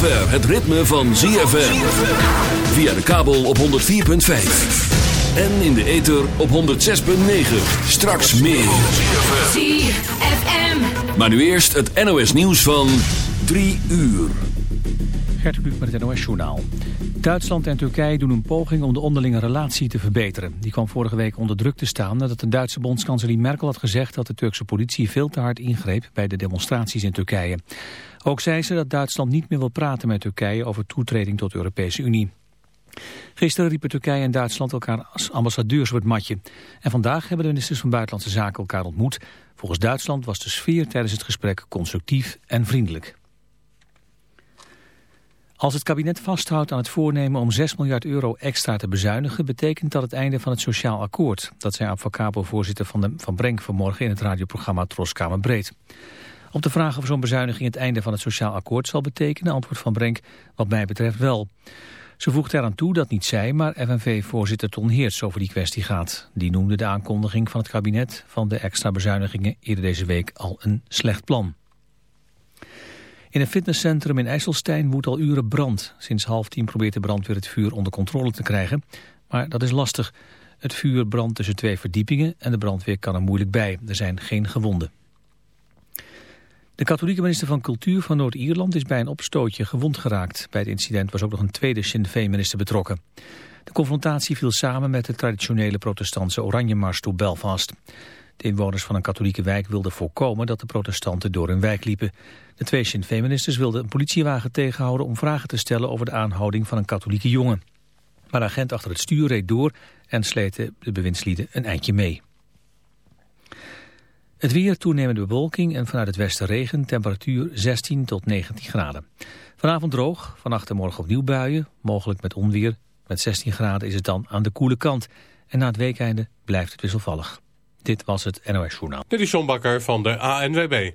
zover het ritme van ZFM. Via de kabel op 104.5. En in de ether op 106.9. Straks meer. ZFM. Maar nu eerst het NOS nieuws van 3 uur. Gert Kluk met het NOS Journaal. Duitsland en Turkije doen een poging om de onderlinge relatie te verbeteren. Die kwam vorige week onder druk te staan nadat de Duitse bondskanselier Merkel had gezegd dat de Turkse politie veel te hard ingreep bij de demonstraties in Turkije. Ook zei ze dat Duitsland niet meer wil praten met Turkije over toetreding tot de Europese Unie. Gisteren riepen Turkije en Duitsland elkaar als ambassadeurs op het matje. En vandaag hebben de ministers van Buitenlandse Zaken elkaar ontmoet. Volgens Duitsland was de sfeer tijdens het gesprek constructief en vriendelijk. Als het kabinet vasthoudt aan het voornemen om 6 miljard euro extra te bezuinigen... betekent dat het einde van het sociaal akkoord. Dat zei Abfacabo voorzitter van, de, van Brenk vanmorgen in het radioprogramma Troskamer Breed. Op de vraag of zo'n bezuiniging het einde van het sociaal akkoord zal betekenen... antwoord van Brenk wat mij betreft wel. Ze voegt eraan toe dat niet zij, maar FNV-voorzitter Ton Heerts over die kwestie gaat. Die noemde de aankondiging van het kabinet van de extra bezuinigingen eerder deze week al een slecht plan. In een fitnesscentrum in IJsselstein woedt al uren brand. Sinds half tien probeert de brandweer het vuur onder controle te krijgen. Maar dat is lastig. Het vuur brandt tussen twee verdiepingen en de brandweer kan er moeilijk bij. Er zijn geen gewonden. De katholieke minister van Cultuur van Noord-Ierland is bij een opstootje gewond geraakt. Bij het incident was ook nog een tweede Sinn Féin-minister betrokken. De confrontatie viel samen met de traditionele protestantse Oranjemars door Belfast. De inwoners van een katholieke wijk wilden voorkomen dat de protestanten door hun wijk liepen. De twee Sinn Féin-ministers wilden een politiewagen tegenhouden om vragen te stellen over de aanhouding van een katholieke jongen. Maar de agent achter het stuur reed door en sleten de bewindslieden een eindje mee. Het weer, toenemende bewolking en vanuit het westen regen, temperatuur 16 tot 19 graden. Vanavond droog, vannacht en morgen opnieuw buien, mogelijk met onweer. Met 16 graden is het dan aan de koele kant. En na het weekeinde blijft het wisselvallig. Dit was het NOS Journaal. Dit is John Bakker van de ANWB.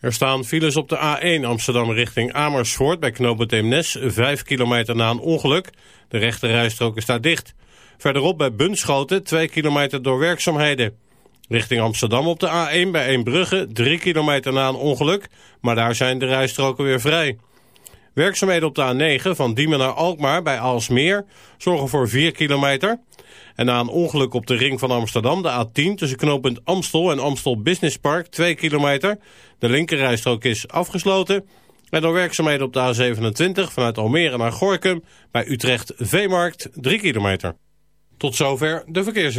Er staan files op de A1 Amsterdam richting Amersfoort bij knooppunt Eemnes, 5 kilometer na een ongeluk. De rechte rijstrook is daar dicht. Verderop bij Bunschoten, 2 kilometer door werkzaamheden. Richting Amsterdam op de A1 bij Eembrugge, 3 kilometer na een ongeluk, maar daar zijn de rijstroken weer vrij. Werkzaamheden op de A9 van Diemen naar Alkmaar bij Aalsmeer zorgen voor 4 kilometer. En na een ongeluk op de ring van Amsterdam, de A10 tussen knooppunt Amstel en Amstel Business Park, 2 kilometer. De linkerrijstrook is afgesloten. En door werkzaamheden op de A27 vanuit Almere naar Gorkum bij Utrecht Veemarkt, 3 kilometer. Tot zover de verkeers.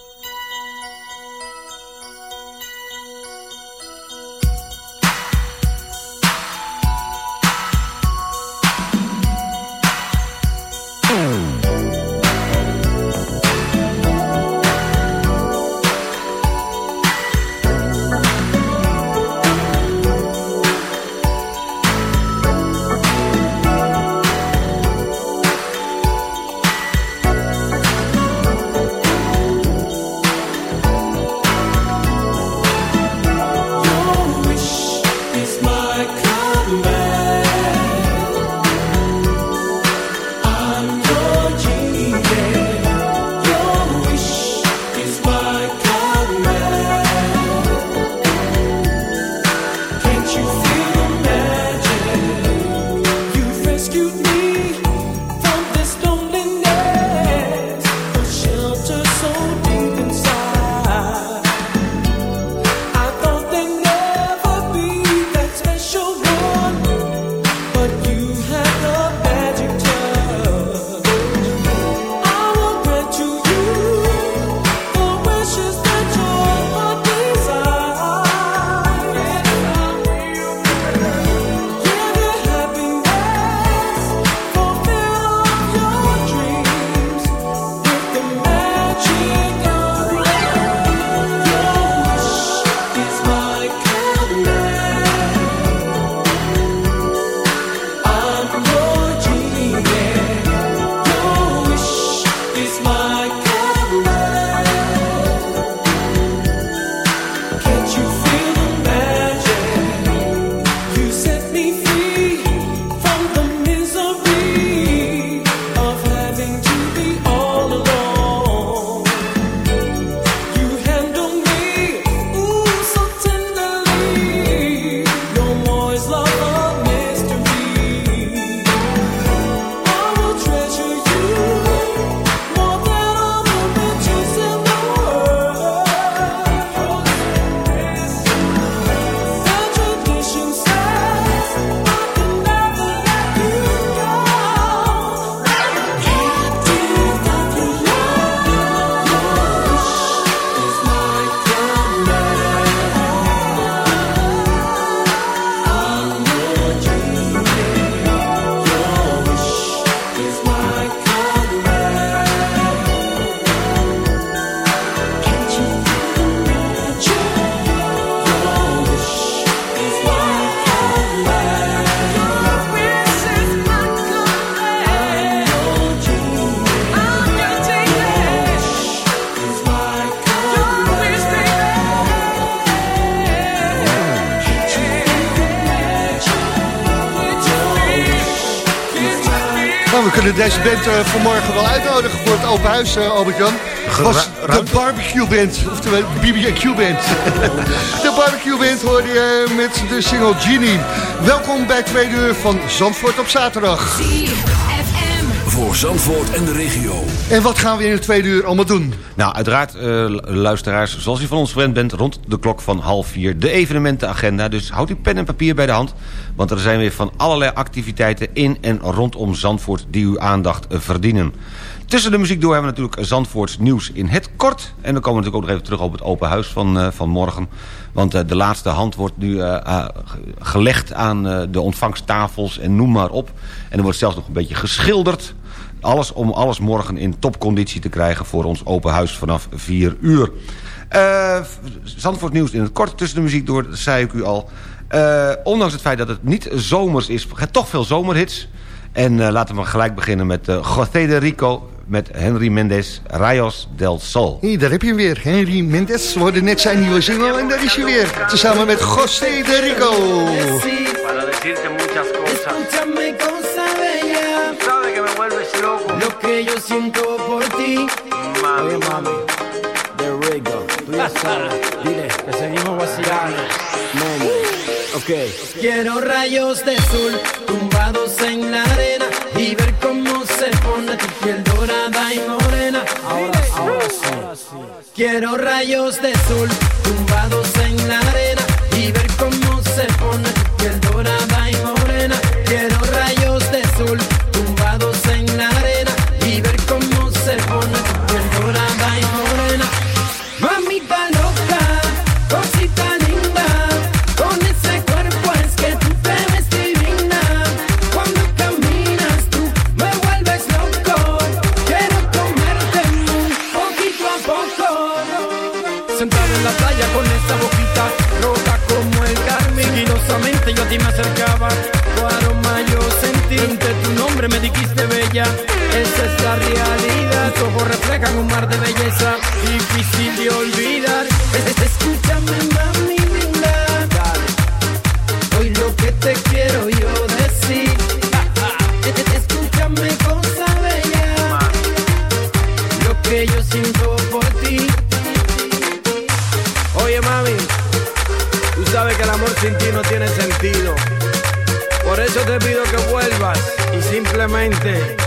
Deze band eh, vanmorgen wel uitnodigen voor het open huis, eh, Albert-Jan. was de barbecue band, oftewel BBQ band. de barbecue band hoorde je eh, met de single Genie. Welkom bij twee uur van Zandvoort op zaterdag. Voor Zandvoort en de regio. En wat gaan we in het tweede uur allemaal doen? Nou, uiteraard, eh, luisteraars, zoals u van ons gewend bent... rond de klok van half vier de evenementenagenda. Dus houd uw pen en papier bij de hand... want er zijn weer van allerlei activiteiten in en rondom Zandvoort... die uw aandacht eh, verdienen. Tussen de muziek door hebben we natuurlijk Zandvoorts nieuws in het kort. En dan komen we natuurlijk ook nog even terug op het open huis van, eh, van morgen. Want de laatste hand wordt nu gelegd aan eh, de ontvangsttafels en noem maar op. En er wordt zelfs nog een beetje geschilderd. Alles om alles morgen in topconditie te krijgen voor ons open huis vanaf 4 uur. Eh Zandvoort nieuws in het kort tussen de muziek door, dat zei ik u al. Eh, ondanks het feit dat het niet zomers is, gaat toch veel zomerhits. En eh, laten we gelijk beginnen met uh, José de Rico met Henry Mendes, Rayos del Sol. Hier, daar heb je hem weer. Henry Mendes hoorde net zijn nieuwe single en daar is hij weer. Tezamen met José de Rico. yo siento por ti. Mami, Oye, mami, de Rigo, tú ya sabes. Dile que seguimos vacilando. Mami, okay. Quiero rayos de sol tumbados en la arena y ver cómo se pone tu piel dorada y morena. Ahora, ahora sí. Ahora sí. Quiero rayos de sol tumbados en la arena y ver cómo se pone en la playa con esa boquita loca como el carmen. Sigilosamente yo a ti me acercaba, tu aroma sentí. Entre tu nombre me dijiste bella, esa es la realidad. Tus ojos reflejan un mar de belleza, difícil de olvidar. Es, escúchame simplemente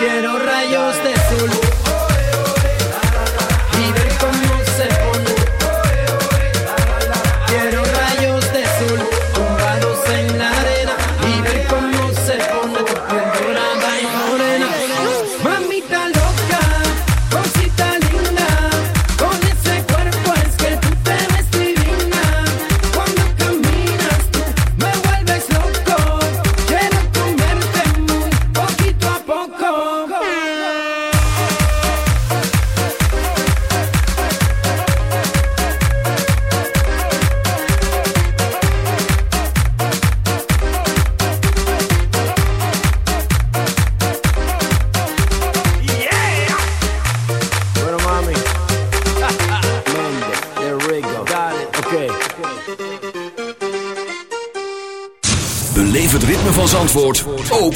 Get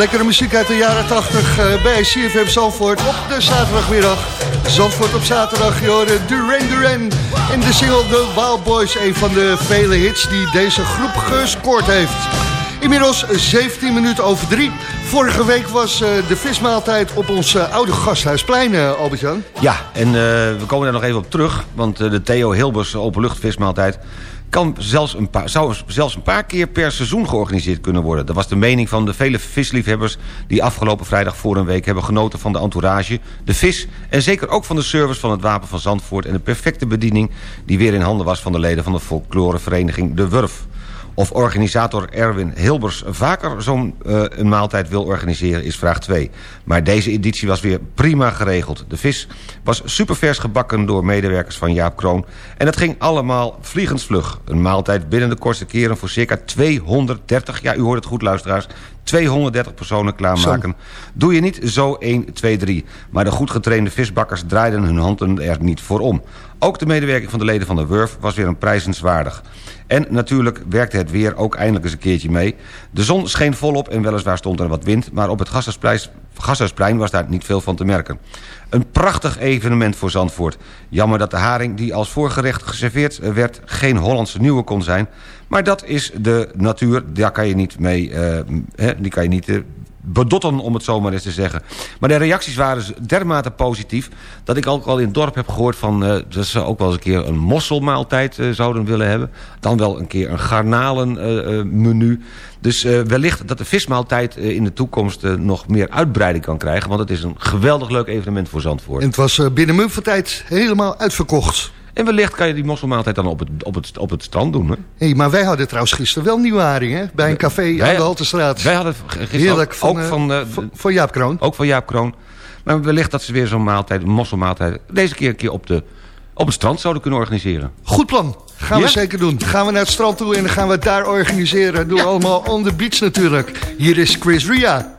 Lekkere muziek uit de jaren 80 uh, bij CFM Zandvoort op de zaterdagmiddag. Zandvoort op zaterdag, hoorde Duran Duran in de single The Wild Boys. Een van de vele hits die deze groep gescoord heeft. Inmiddels 17 minuten over drie. Vorige week was uh, de vismaaltijd op ons uh, oude gasthuisplein, Albert-Jan. Ja, en we komen daar nog even op terug. Want de Theo Hilbers openluchtvismaaltijd kan zelfs een paar, zou zelfs een paar keer per seizoen georganiseerd kunnen worden. Dat was de mening van de vele visliefhebbers... die afgelopen vrijdag voor een week hebben genoten van de entourage... de vis en zeker ook van de service van het Wapen van Zandvoort... en de perfecte bediening die weer in handen was van de leden van de folklorevereniging De Wurf. Of organisator Erwin Hilbers vaker zo'n een maaltijd wil organiseren is vraag 2. Maar deze editie was weer prima geregeld. De vis was supervers gebakken door medewerkers van Jaap Kroon. En het ging allemaal vliegensvlug. Een maaltijd binnen de kortste keren voor circa 230... ja, u hoort het goed luisteraars... 230 personen klaarmaken. Doe je niet zo 1, 2, 3. Maar de goed getrainde visbakkers draaiden hun handen er niet voor om. Ook de medewerking van de leden van de Wurf was weer een prijzenswaardig. En natuurlijk werkte het weer ook eindelijk eens een keertje mee. De zon scheen volop en weliswaar stond er wat wind... maar op het Gasthuisplein was daar niet veel van te merken. Een prachtig evenement voor Zandvoort. Jammer dat de haring die als voorgerecht geserveerd werd... geen Hollandse nieuwe kon zijn. Maar dat is de natuur, daar kan je niet mee... Uh, die kan je niet uh, bedotten, om het zo maar eens te zeggen. Maar de reacties waren dermate positief... dat ik ook al in het dorp heb gehoord van... Uh, dat ze ook wel eens een keer een mosselmaaltijd uh, zouden willen hebben. Dan wel een keer een garnalenmenu. Dus wellicht dat de vismaaltijd in de toekomst nog meer uitbreiding kan krijgen. Want het is een geweldig leuk evenement voor Zandvoort. En het was binnen munt helemaal uitverkocht. En wellicht kan je die mosselmaaltijd dan op het, op het, op het strand doen. Hè? Hey, maar wij hadden trouwens gisteren wel nieuwe haring, hè? Bij een café wij, aan de Haltestraat. Wij hadden gisteren Heerlijk, van, ook van, uh, van, van, Jaap Kroon. Ook van Jaap Kroon. Maar wellicht dat ze weer zo'n maaltijd, een mosselmaaltijd... deze keer een keer op, de, op het strand zouden kunnen organiseren. Goed plan. Gaan ja? we zeker doen. Gaan we naar het strand toe en dan gaan we het daar organiseren. Doen we allemaal on the beach natuurlijk. Hier is Chris Ria.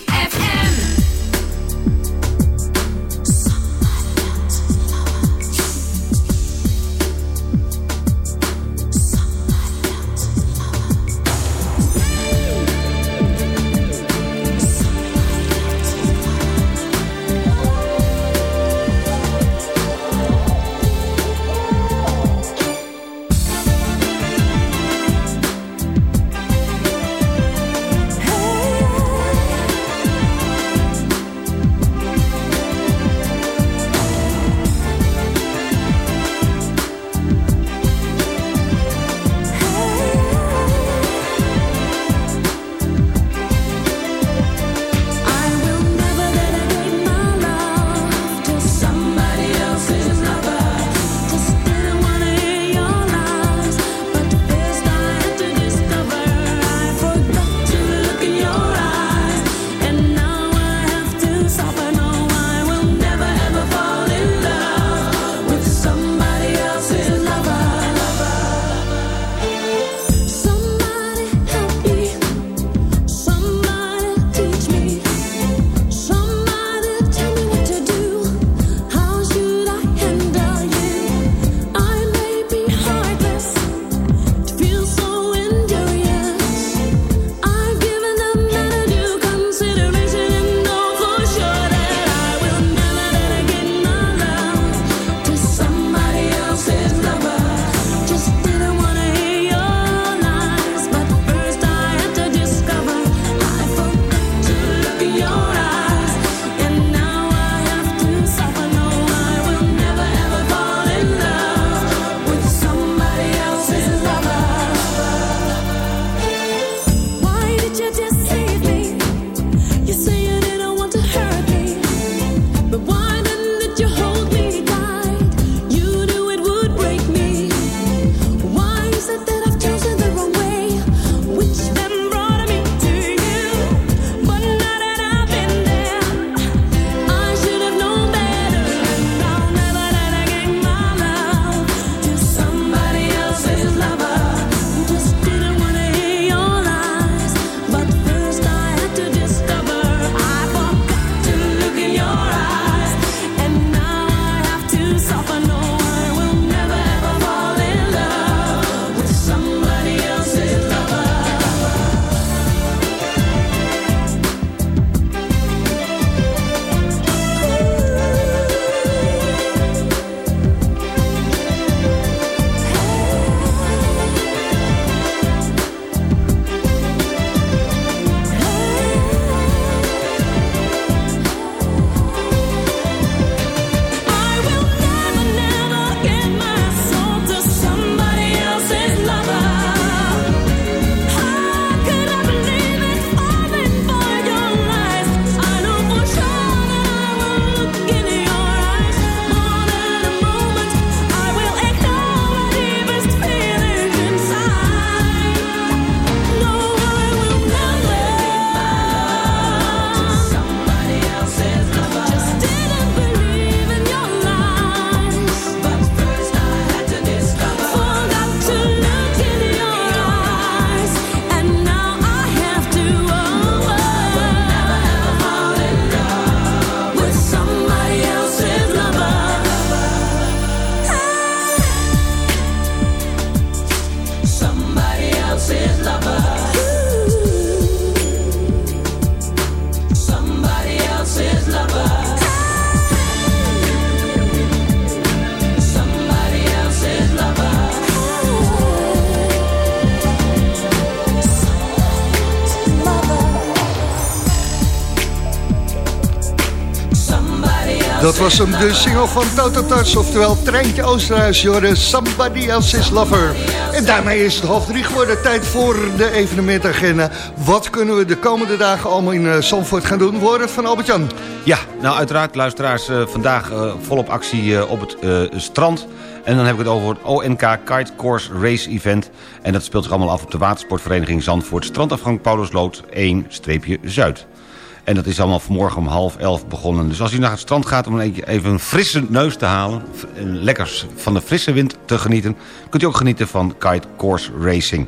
Dat was hem, de single van Toto Touch, oftewel Treintje Oosterhuis, Jorden, Somebody Else's Lover. En daarmee is het half drie geworden, tijd voor de evenementagenda. Wat kunnen we de komende dagen allemaal in eh, Zandvoort gaan doen? Worden van Albert-Jan. Ja, nou uiteraard luisteraars, eh, vandaag eh, volop actie op het strand. En dan heb ik het over het ONK Kite Course Race Event. En dat speelt zich allemaal af op de watersportvereniging Zandvoort... strandafgang Paulusloot 1-Zuid. En dat is allemaal vanmorgen om half elf begonnen. Dus als u naar het strand gaat om even een frisse neus te halen... en lekker van de frisse wind te genieten... kunt u ook genieten van Kite Course Racing.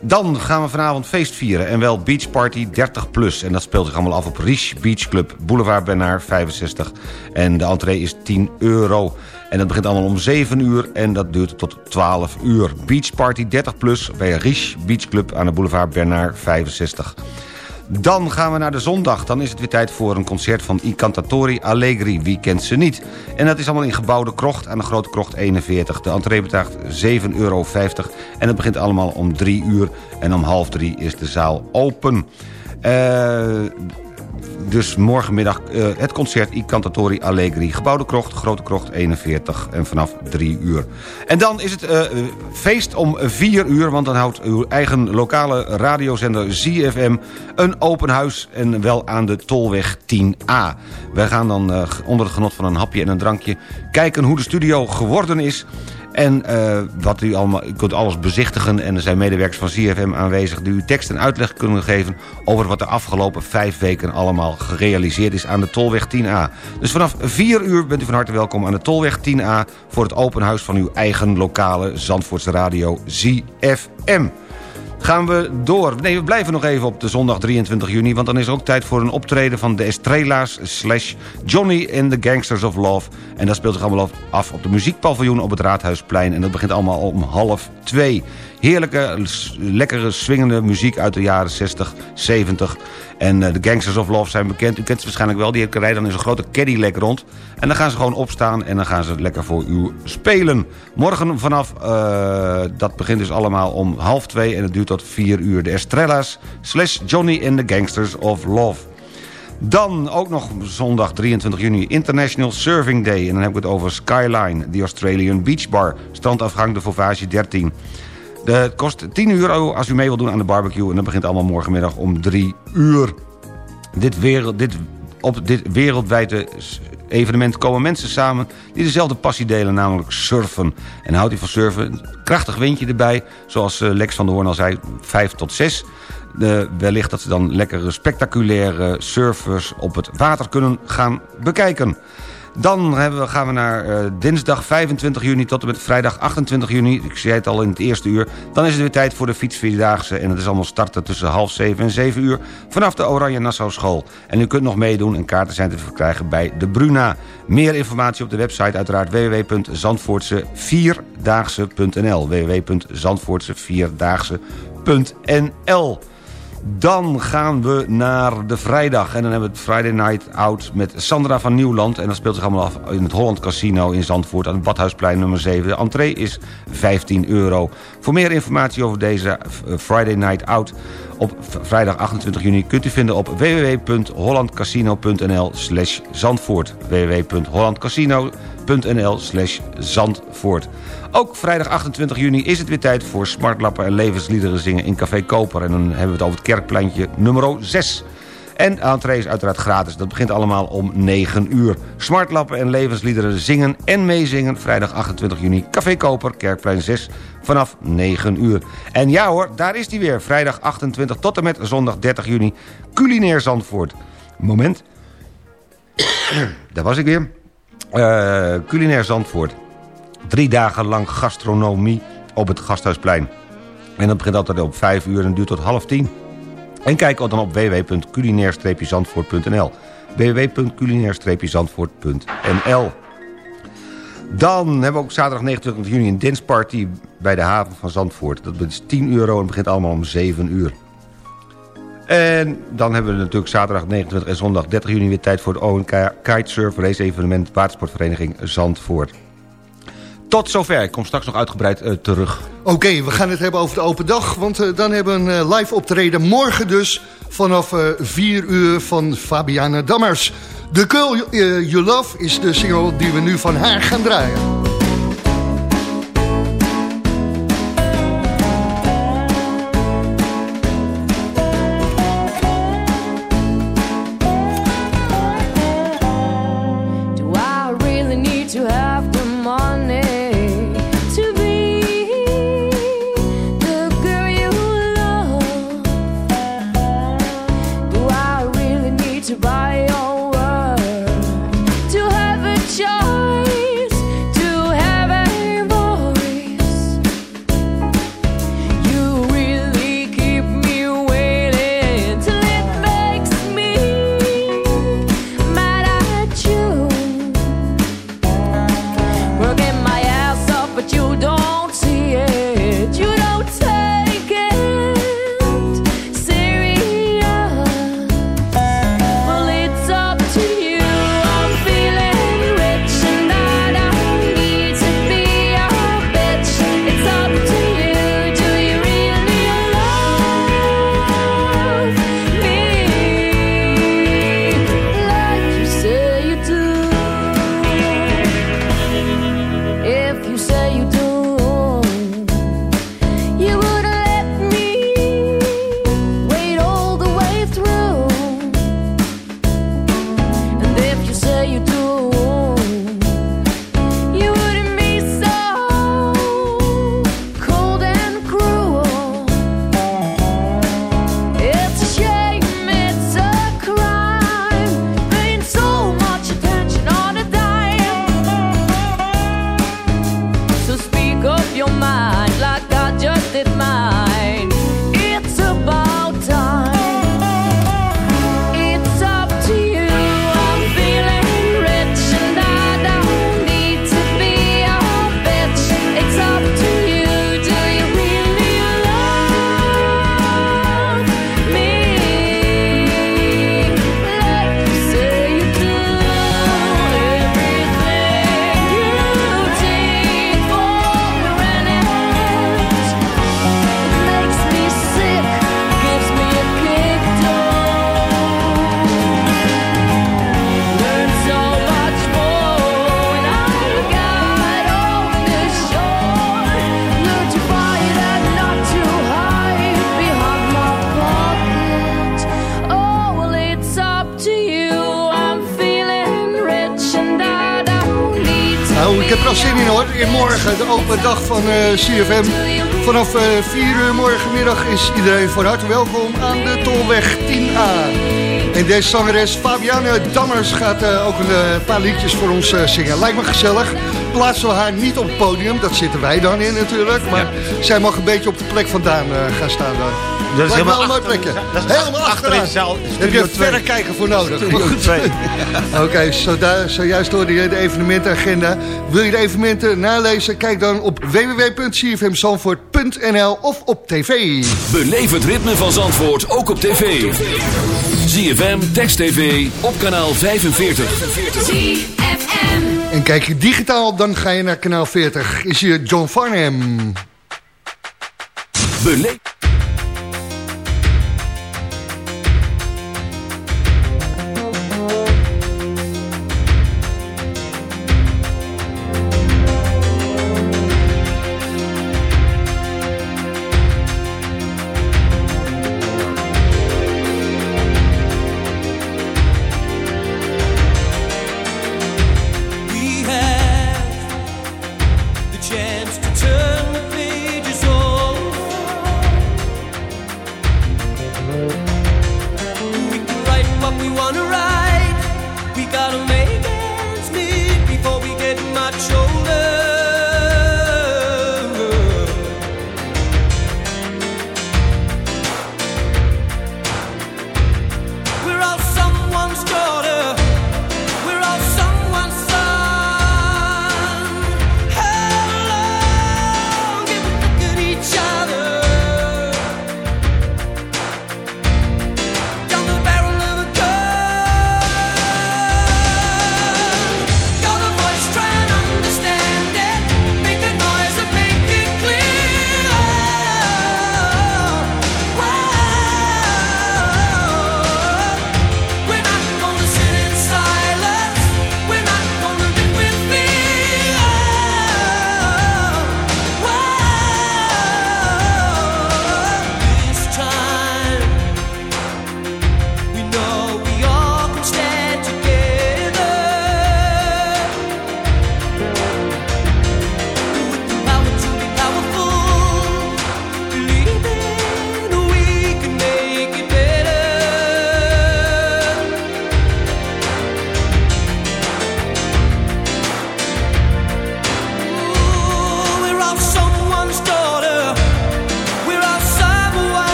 Dan gaan we vanavond feest vieren. En wel Beach Party 30 plus. En dat speelt zich allemaal af op Riche Beach Club. Boulevard Bernard 65. En de entree is 10 euro. En dat begint allemaal om 7 uur en dat duurt tot 12 uur. Beach Party 30 plus bij Riche Beach Club aan de boulevard Bernard 65. Dan gaan we naar de zondag. Dan is het weer tijd voor een concert van I Cantatori Allegri. Wie kent ze niet? En dat is allemaal in gebouwde krocht aan de Grote Krocht 41. De entree betaalt 7,50 euro. En het begint allemaal om 3 uur. En om half 3 is de zaal open. Eh dus morgenmiddag eh, het concert I Cantatori Allegri. Gebouwde Krocht, Grote Krocht 41 en vanaf 3 uur. En dan is het eh, feest om 4 uur... want dan houdt uw eigen lokale radiozender ZFM een open huis... en wel aan de Tolweg 10A. Wij gaan dan eh, onder het genot van een hapje en een drankje... kijken hoe de studio geworden is... En eh, wat u allemaal, u kunt alles bezichtigen en er zijn medewerkers van CFM aanwezig... die u tekst en uitleg kunnen geven over wat de afgelopen vijf weken allemaal gerealiseerd is aan de Tolweg 10A. Dus vanaf 4 uur bent u van harte welkom aan de Tolweg 10A... voor het open huis van uw eigen lokale Zandvoortse radio ZFM. Gaan we door. Nee, we blijven nog even op de zondag 23 juni... want dan is er ook tijd voor een optreden van de Estrela's... slash Johnny and the Gangsters of Love. En dat speelt zich allemaal af op de muziekpaviljoen op het Raadhuisplein. En dat begint allemaal om half twee. Heerlijke, lekkere, swingende muziek uit de jaren 60, 70. En eh, de Gangsters of Love zijn bekend. U kent ze waarschijnlijk wel. Die rijden dan in zo'n grote Cadillac rond. En dan gaan ze gewoon opstaan en dan gaan ze lekker voor u spelen. Morgen vanaf, eh, dat begint dus allemaal om half twee... en het duurt tot vier uur. De Estrella's slash Johnny and the Gangsters of Love. Dan ook nog zondag 23 juni International Surfing Day. En dan heb ik het over Skyline, de Australian Beach Bar. Strandafgang de Fauvage 13. Het kost 10 euro als u mee wilt doen aan de barbecue. En dat begint allemaal morgenmiddag om 3 uur. Dit wereld, dit, op dit wereldwijde evenement komen mensen samen... die dezelfde passie delen, namelijk surfen. En houdt u van surfen? Krachtig windje erbij. Zoals eh, Lex van der Hoorn al zei, 5 tot 6. De, wellicht dat ze dan lekkere spectaculaire surfers op het water kunnen gaan bekijken. Dan we, gaan we naar eh, dinsdag 25 juni tot en met vrijdag 28 juni. Ik zei het al in het eerste uur. Dan is het weer tijd voor de fietsvierdaagse. En het is allemaal starten tussen half 7 en 7 uur vanaf de Oranje Nassau School. En u kunt nog meedoen en kaarten zijn te verkrijgen bij de Bruna. Meer informatie op de website uiteraard www.zandvoortsevierdaagse.nl www.zandvoortsevierdaagse.nl dan gaan we naar de vrijdag. En dan hebben we het Friday Night Out met Sandra van Nieuwland. En dat speelt zich allemaal af in het Holland Casino in Zandvoort... aan het Badhuisplein nummer 7. De entree is 15 euro. Voor meer informatie over deze eh, Friday Night Out... op vrijdag 28 juni kunt u vinden op www.hollandcasino.nl slash Zandvoort. www.hollandcasino.nl slash Zandvoort. Ook vrijdag 28 juni is het weer tijd voor smartlappen en levensliederen zingen in Café Koper. En dan hebben we het over het kerkpleintje nummer 6. En entree is uiteraard gratis. Dat begint allemaal om 9 uur. Smartlappen en levensliederen zingen en meezingen. Vrijdag 28 juni, Café Koper, Kerkplein 6, vanaf 9 uur. En ja hoor, daar is die weer. Vrijdag 28 tot en met zondag 30 juni. Culinair Zandvoort. Moment. daar was ik weer. Eh, culinair Zandvoort. Drie dagen lang gastronomie op het Gasthuisplein. En dat begint altijd op 5 uur en duurt tot half 10. En kijk dan op www.culinair-zandvoort.nl www.culinair-zandvoort.nl Dan hebben we ook zaterdag 29 juni een danceparty bij de haven van Zandvoort. Dat is 10 euro en begint allemaal om 7 uur. En dan hebben we natuurlijk zaterdag 29 en zondag 30 juni weer tijd voor het ONK Kitesurf Race Evenement Watersportvereniging Zandvoort. Tot zover. Ik kom straks nog uitgebreid eh, terug. Oké, we gaan het hebben over de open dag. Want eh, dan hebben we een eh, live optreden morgen dus... vanaf eh 4 uur van Fabiana Dammers. The Girl You Love is de single die we nu van haar gaan draaien. Van eh, CFM. Vanaf eh 4 uur morgenmiddag is iedereen van harte welkom aan de Tolweg 10A. En deze zangeres Fabiane Dammers gaat eh, ook een eh, paar liedjes voor ons eh, zingen. Lijkt me gezellig. Plaatsen we haar niet op het podium, dat zitten wij dan in natuurlijk. Maar zij mag een beetje op de plek vandaan eh, gaan staan daar. Dat is helemaal een mooi achter- plekje. dat is helemaal achterin zaal, heb je een verrekijker voor nodig. Studio Goed. twee. Oké, zoda- zojuist hoorde je de evenementenagenda. Wil je de evenementen nalezen? Kijk dan op www.cfmzandvoort.nl of op tv. Beleef het ritme van Zandvoort ook op tv. ZFM, Text TV, op kanaal 45. En kijk je digitaal, dan ga je naar kanaal 40. Is hier John Farnham. Beleef...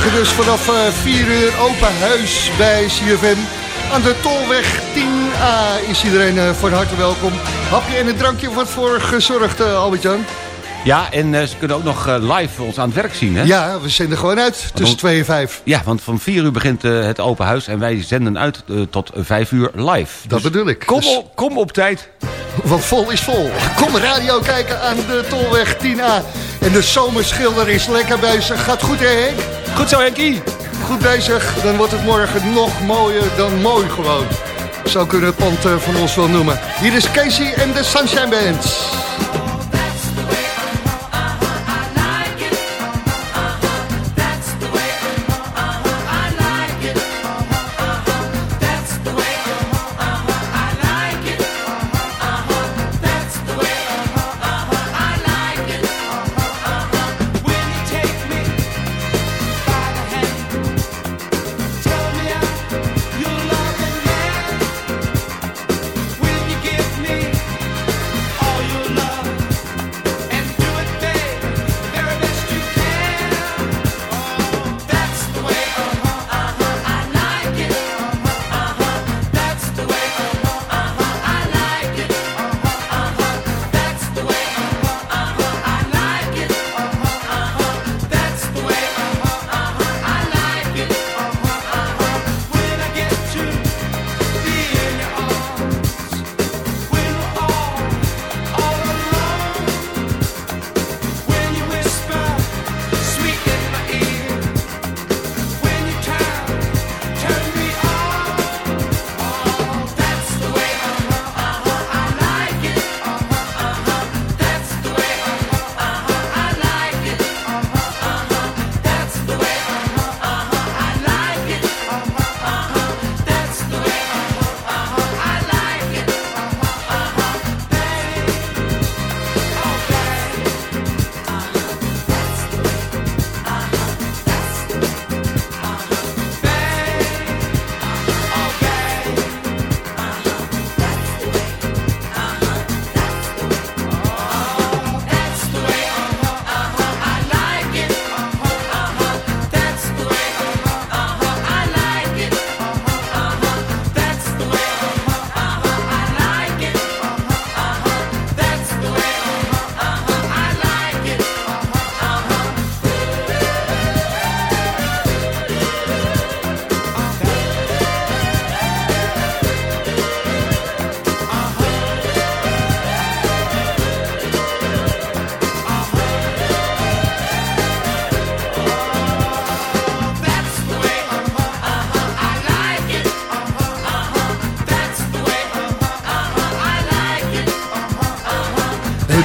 Morgen dus vanaf 4 uur open huis bij CFM. Aan de Tolweg 10A is iedereen uh, van harte welkom. Hapje en een drankje wordt voor gezorgd, uh, Albert-Jan. Ja, en uh, ze kunnen ook nog live ons aan het werk zien, hè? Ja, we zenden gewoon uit tussen 2 en 5. Ja, want van 4 uur begint het open huis en wij zenden uit tot 5 uur live. Dat dus bedoel ik. Kom, dus... op, kom op tijd. Want vol is vol. Kom radio kijken aan de Tolweg 10A. En de zomerschilder is lekker bezig. Gaat goed, hè Henk? Goed zo, Henkie. Goed bezig. Dan wordt het morgen nog mooier dan mooi gewoon. Zo kunnen we het pand van ons wel noemen. Hier is Casey en de Sunshine Band.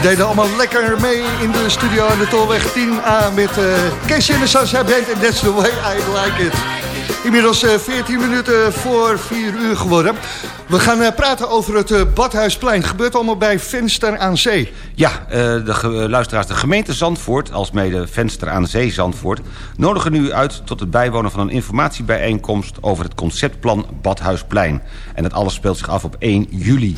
Deden allemaal lekker mee in de studio aan de Tolweg 10A met uh, Kees in de en That's the way I like it. Inmiddels uh, 14 minuten voor 4 uur geworden. We gaan uh, praten over het Badhuisplein. Gebeurt allemaal bij Venster aan Zee. Ja, de luisteraars, de gemeente Zandvoort, als mede Venster aan Zee Zandvoort... nodigen nu uit tot het bijwonen van een informatiebijeenkomst... over het conceptplan Badhuisplein. En dat alles speelt zich af op 1 juli.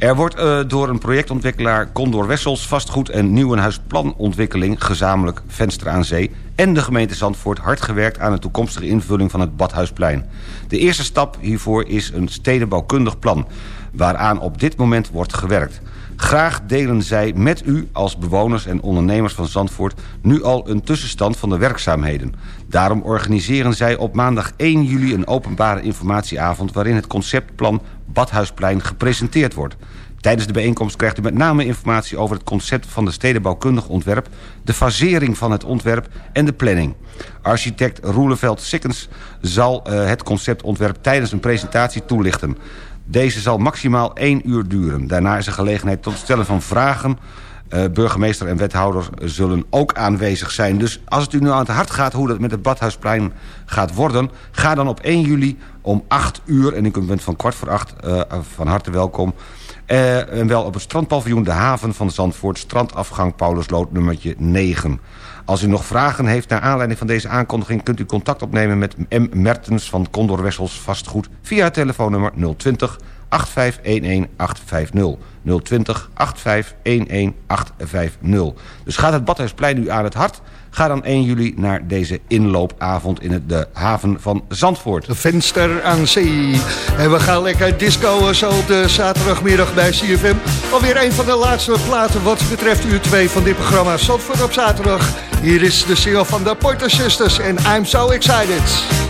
Er wordt uh, door een projectontwikkelaar Condor Wessels... vastgoed- en nieuwenhuisplanontwikkeling gezamenlijk Venster aan Zee... en de gemeente Zandvoort hard gewerkt aan een toekomstige invulling van het Badhuisplein. De eerste stap hiervoor is een stedenbouwkundig plan... waaraan op dit moment wordt gewerkt. Graag delen zij met u als bewoners en ondernemers van Zandvoort... nu al een tussenstand van de werkzaamheden. Daarom organiseren zij op maandag 1 juli een openbare informatieavond... waarin het conceptplan Badhuisplein gepresenteerd wordt. Tijdens de bijeenkomst krijgt u met name informatie over het concept van de stedenbouwkundig ontwerp... de fasering van het ontwerp en de planning. Architect Roeleveld Sikkens zal uh, het conceptontwerp tijdens een presentatie toelichten. Deze zal maximaal één uur duren. Daarna is er gelegenheid tot stellen van vragen... Uh, burgemeester en wethouder zullen ook aanwezig zijn. Dus als het u nu aan het hart gaat hoe dat met het Badhuisplein gaat worden... ga dan op 1 juli om 8 uur, en u bent van kwart voor 8 uh, van harte welkom... Uh, en wel op het strandpaviljoen De Haven van Zandvoort... strandafgang Paulusloot nummertje 9. Als u nog vragen heeft naar aanleiding van deze aankondiging... kunt u contact opnemen met M. Mertens van Condor Wessels Vastgoed... via telefoonnummer 020 8511850. 020 8511850. Dus gaat het Badhuisplein u aan het hart... Ga dan 1 juli naar deze inloopavond in de haven van Zandvoort. Venster aan zee. En we gaan lekker discoen zo op de zaterdagmiddag bij CFM. Alweer een van de laatste platen wat betreft uur 2 van dit programma. Zandvoort op zaterdag. Hier is de single van de Porter Sisters en I'm So Excited.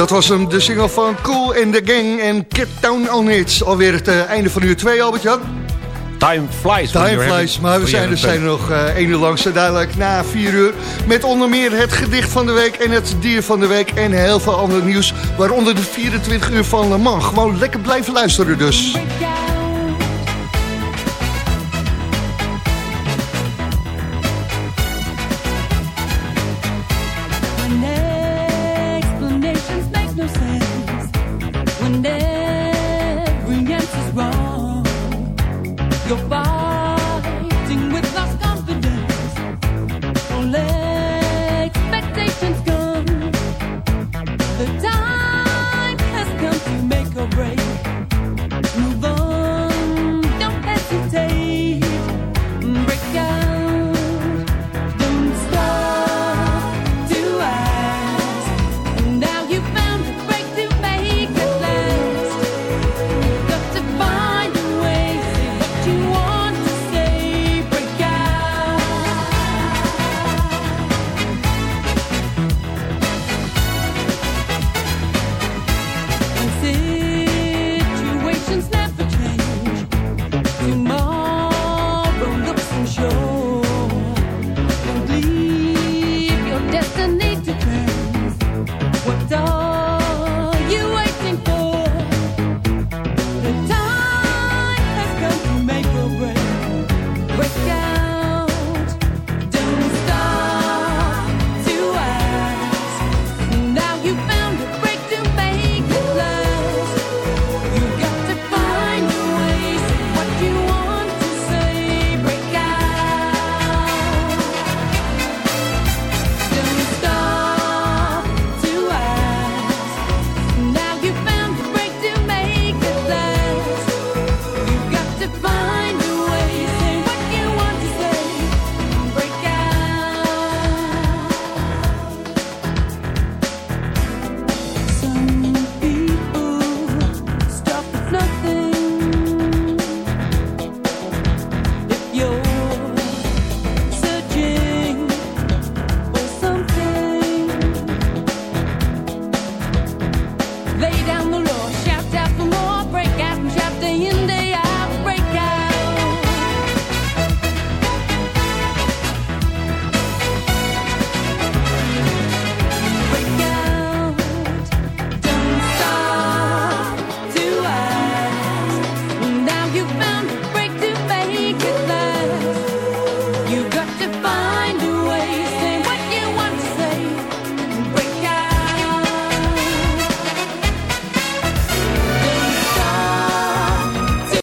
Dat was hem, de single van Cool in the Gang en Kid Town on It. Alweer het eh, einde van uur 2, Albert-Jan. Time flies. Time flies, maar we zijn er, zijn nog uh, één uur langs. En dadelijk na vier uur met onder meer het gedicht van de week en het dier van de week. En heel veel ander nieuws, waaronder de 24 uur van Le Mans. Gewoon lekker blijven luisteren dus.